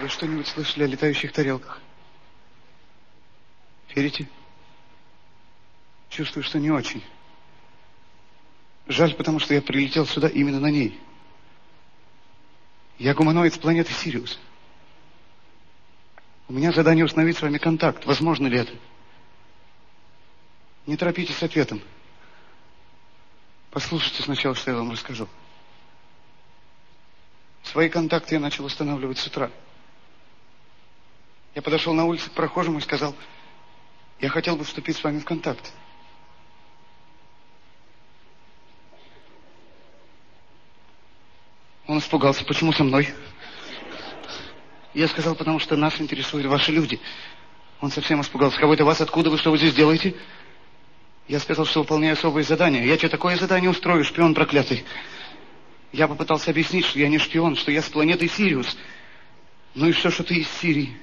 Вы что-нибудь слышали о летающих тарелках? Верите? Чувствую, что не очень. Жаль, потому что я прилетел сюда именно на ней. Я гуманоид с планеты Сириус. У меня задание установить с вами контакт. Возможно ли это? Не торопитесь с ответом. Послушайте сначала, что я вам расскажу. Свои контакты я начал устанавливать с утра. Я подошел на улице к прохожему и сказал, я хотел бы вступить с вами в контакт. Он испугался. Почему со мной? Я сказал, потому что нас интересуют ваши люди. Он совсем испугался. Кого это вас? Откуда вы? Что вы здесь делаете? Я сказал, что выполняю особые задания. Я что, такое задание устрою, шпион проклятый? Я попытался объяснить, что я не шпион, что я с планеты Сириус. Ну и что, что ты из Сирии?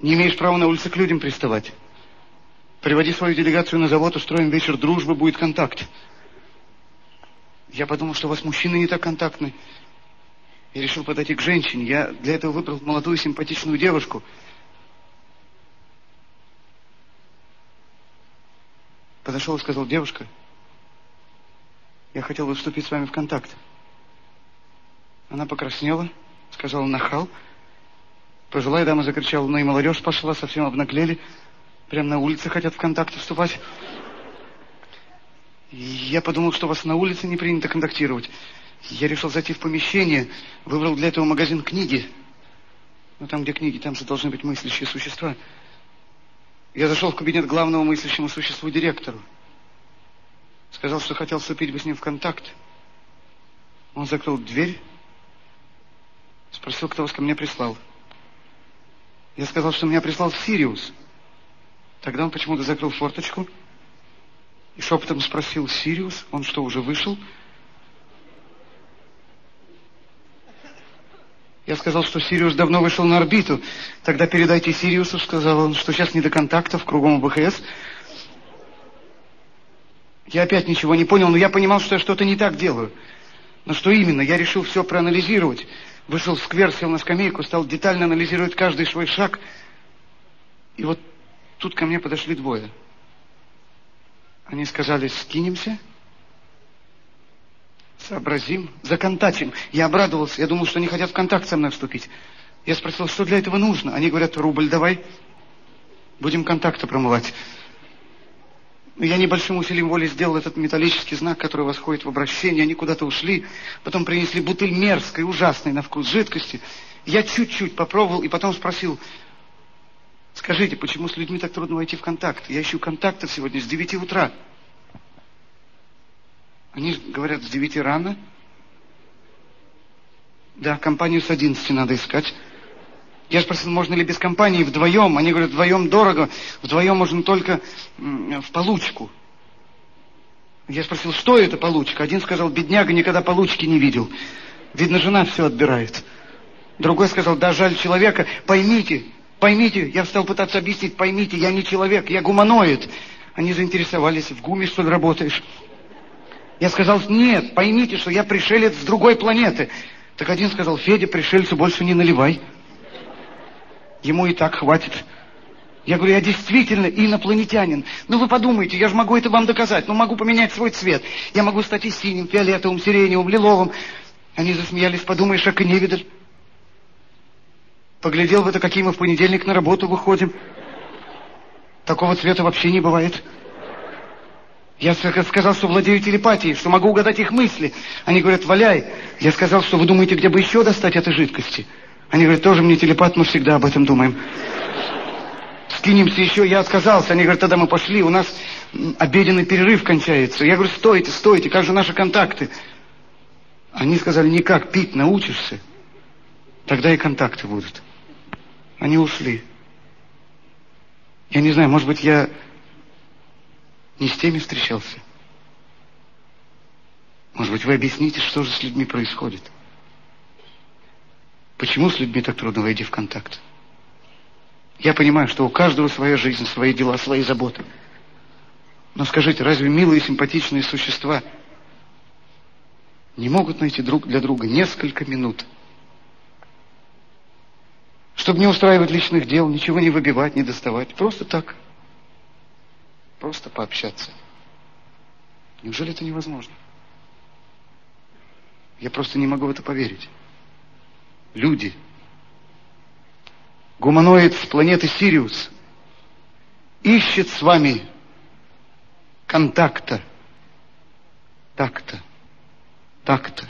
Не имеешь права на улице к людям приставать. Приводи свою делегацию на завод, устроим вечер дружбы, будет контакт. Я подумал, что у вас мужчины не так контактны. И решил подойти к женщине. Я для этого выбрал молодую симпатичную девушку. Подошел и сказал, девушка, я хотел бы вступить с вами в контакт. Она покраснела, сказала нахал. Пожилая дама закричала, ну и молодежь пошла, совсем обнаглели. Прямо на улице хотят в контакт вступать. Я подумал, что вас на улице не принято контактировать. Я решил зайти в помещение, выбрал для этого магазин книги. Но там, где книги, там же должны быть мыслящие существа. Я зашел в кабинет к главному мыслящему существу директору. Сказал, что хотел вступить бы с ним в контакт. Он закрыл дверь, спросил, кто вас ко мне прислал. Я сказал, что меня прислал Сириус. Тогда он почему-то закрыл форточку и шепотом спросил Сириус, он что, уже вышел? Я сказал, что Сириус давно вышел на орбиту. Тогда передайте Сириусу, сказал он, что сейчас не до контактов, кругом БХС. Я опять ничего не понял, но я понимал, что я что-то не так делаю. Но что именно? Я решил все проанализировать. Вышел в сквер, сел на скамейку, стал детально анализировать каждый свой шаг. И вот тут ко мне подошли двое. Они сказали, скинемся, сообразим, законтачим. Я обрадовался, я думал, что они хотят в контакт со мной вступить. Я спросил, что для этого нужно? Они говорят, рубль давай, будем контакты промывать. Я небольшим усилием воли сделал этот металлический знак, который восходит в обращение. Они куда-то ушли. Потом принесли бутыль мерзкой, ужасной на вкус жидкости. Я чуть-чуть попробовал и потом спросил, Скажите, почему с людьми так трудно войти в контакт? Я ищу контактов сегодня с 9 утра. Они говорят, с 9 рано. Да, компанию с 11 надо искать. Я спросил, можно ли без компании вдвоем. Они говорят, вдвоем дорого, вдвоем можно только в получку. Я спросил, что это получка? Один сказал, бедняга никогда получки не видел. Видно, жена все отбирает. Другой сказал, да, жаль человека. Поймите, Поймите, я стал пытаться объяснить, поймите, я не человек, я гуманоид. Они заинтересовались, в ГУМе что ли работаешь? Я сказал, нет, поймите, что я пришелец с другой планеты. Так один сказал, Федя, пришельцу больше не наливай. Ему и так хватит. Я говорю, я действительно инопланетянин. Ну вы подумайте, я же могу это вам доказать. Ну могу поменять свой цвет. Я могу стать и синим, фиолетовым, сиреневым, лиловым. Они засмеялись, подумаешь, как и невидаль. Поглядел бы, это какие мы в понедельник на работу выходим. Такого цвета вообще не бывает. Я сказал, что владею телепатией, что могу угадать их мысли. Они говорят, валяй. Я сказал, что вы думаете, где бы еще достать этой жидкости? Они говорят, тоже мне телепат, мы всегда об этом думаем. Скинемся еще, я отказался. Они говорят, тогда мы пошли, у нас обеденный перерыв кончается. Я говорю, стойте, стойте, как же наши контакты? Они сказали, никак, пить научишься, тогда и контакты будут. Они ушли. Я не знаю, может быть, я не с теми встречался. Может быть, вы объясните, что же с людьми происходит? Почему с людьми так трудно войти в контакт? Я понимаю, что у каждого своя жизнь, свои дела, свои заботы. Но скажите, разве милые симпатичные существа не могут найти друг для друга несколько минут? Чтобы не устраивать личных дел, ничего не выбивать, не доставать. Просто так. Просто пообщаться. Неужели это невозможно? Я просто не могу в это поверить люди. Гуманоид с планеты Сириус ищет с вами контакта, такта, такта.